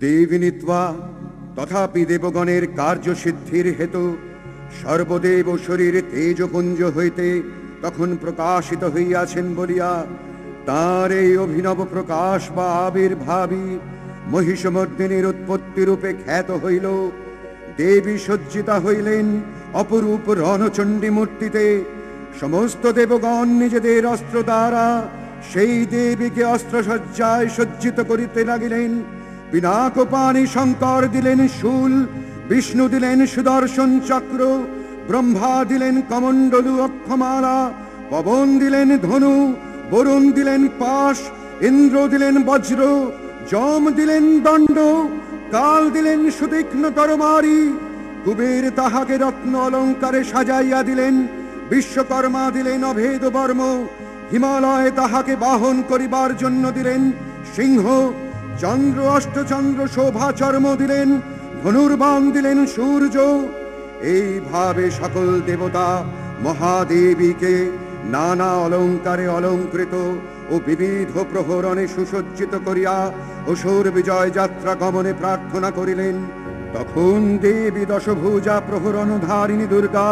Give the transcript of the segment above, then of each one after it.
দেবী নিত্বা, তথাপি দেবগণের কার্যসিদ্ধির হেতু সর্বদেব শরীর তেজপুঞ্জ হইতে তখন প্রকাশিত হইয়াছেন বলিয়া, তার এই অভিনব প্রকাশ বা আবির্ভাবী মহিষমর্দিনীর উৎপত্তি রূপে খ্যাত হইল। দেবী সজ্জিতা হইলেন অপরূপ রণচণ্ডী মূর্তিতে। সমস্ত দেবগণ নিজেদের অস্ত্র দ্বারা সেই দেবীকে অস্ত্রসজ্জায় সজ্জিত করিতে লাগিলেন। পিনাক পানি শঙ্কর দিলেন শুল, বিষ্ণু দিলেন সুদর্শন চক্র, ব্রহ্মা দিলেন কমণ্ডলু অক্ষমালা, পবন দিলেন ধনু, বরুণ দিলেন পাশ, ইন্দ্র দিলেন বজ্র, যম দিলেন দণ্ড, কাল দিলেন সুতীক্ষ্ণ তরমারি কুবের তাহাকে রত্ন অলঙ্কারে সাজাইয়া দিলেন, বিশ্বকর্মা দিলেন অভেদ বর্ম হিমালয়ে তাহাকে বাহন করিবার জন্য দিলেন সিংহ চন্দ্র অষ্টচন্দ্র শোভা চর্ম দিলেন ধনুর্বান দিলেন সূর্য। এইভাবে সকল দেবতা মহাদেবীকে নানা অলঙ্কারে অলঙ্কৃত ও বিবিধ প্রহরণে সুসজ্জিত করিয়া অসুর বিজয় যাত্রা গমনে প্রার্থনা করিলেন। তখন দেবী দশভুজা প্রহরণ ধারিণী দুর্গা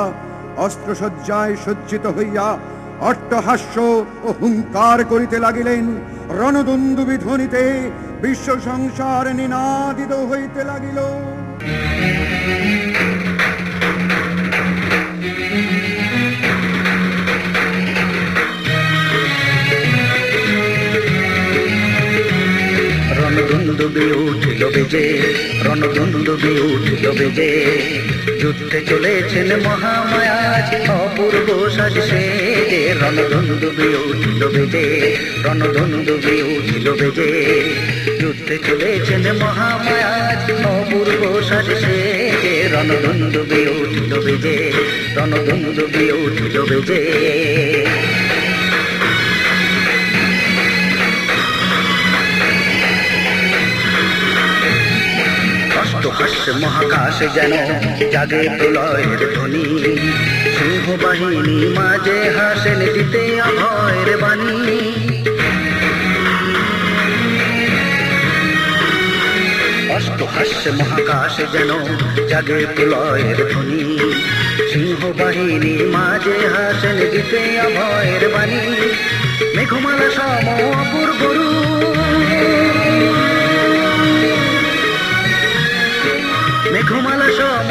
অস্ত্রসজ্জায় সজ্জিত হইয়া অট্টহাস্য ও হুঙ্কার করিতে লাগিলেন। রণদুন্দুবি ধ্বনিতে বিশ্ব সংসার নিনাদিত হইতে লাগিল। রণদুন্দুবি উঠিল বেজে রণদুন্দুবি উঠিল বেজে। যুদ্ধে চলেছেন মহামায়াজ অপূর্ব সাজসে যে রণদুন্দুবি উঠিল বেজে রণদুন্দুবি উঠিল বেজে। যুদ্ধে চলেছেন মহামায়াজ অপূর্ব সাজসে যে রণদুন্দুবি উঠিল বেজে রণদুন্দুবি উঠিল বেজে। অষ্টহাস্য মহাকাশে যেন জাগে প্রলয়ের ধ্বনি। সিংহ বাহিনী মাঝে হাসেন দিতে অভয়ের বাণী। অষ্টহাস্য মহাকাশে যেন জাগে প্রলয়ের ধ্বনি। সিংহ বাহিনী মাঝে হাসেন দিতে অভয়ের বাণী। মেঘমালা সম অপূর্ব রূপ মেঘমালা সম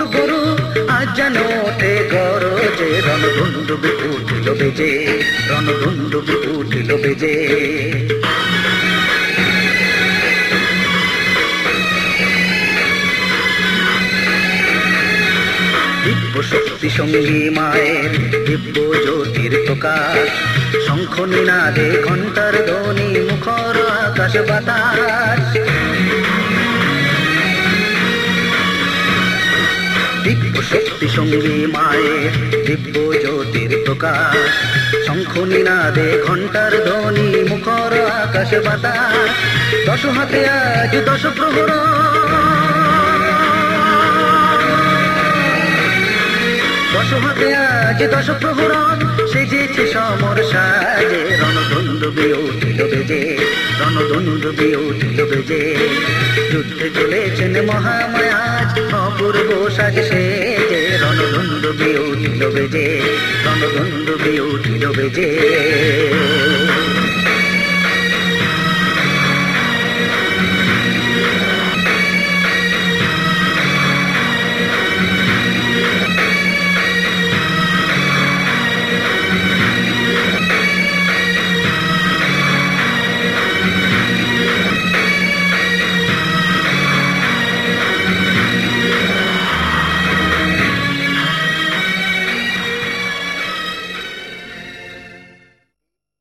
রূপ আজ যেন ওঠে গরজে রণধুন্দুবি উঠিল বেজে রণধুন্দুবি উঠিল বেজে। শক্তি সঙ্গী মায়ের, দিব্য জ্যোতির প্রকাশ। শঙ্খ নিনাদে ঘণ্টার ধ্বনি, মুখর আকাশ বাতাস। শক্তি সঙ্গী মায়ের দিব্য জ্যোতির প্রকাশ। শঙ্খ নিনাদে ঘণ্টার ধ্বনি, মুখর আকাশ বাতাস। দশ হাতে আজ দশ প্রহর। দশ হাতে আজ দশ প্রহরণ সেজেছে সমর সাজে রণদন্দবে উঠিল বেজে। রণদন্দবে উঠিল বেজে। যুদ্ধে চলেছেন মহামায়াজ অপূর্ব সাজ রণধুন্দু বেজে রণধুন্দু বেজে।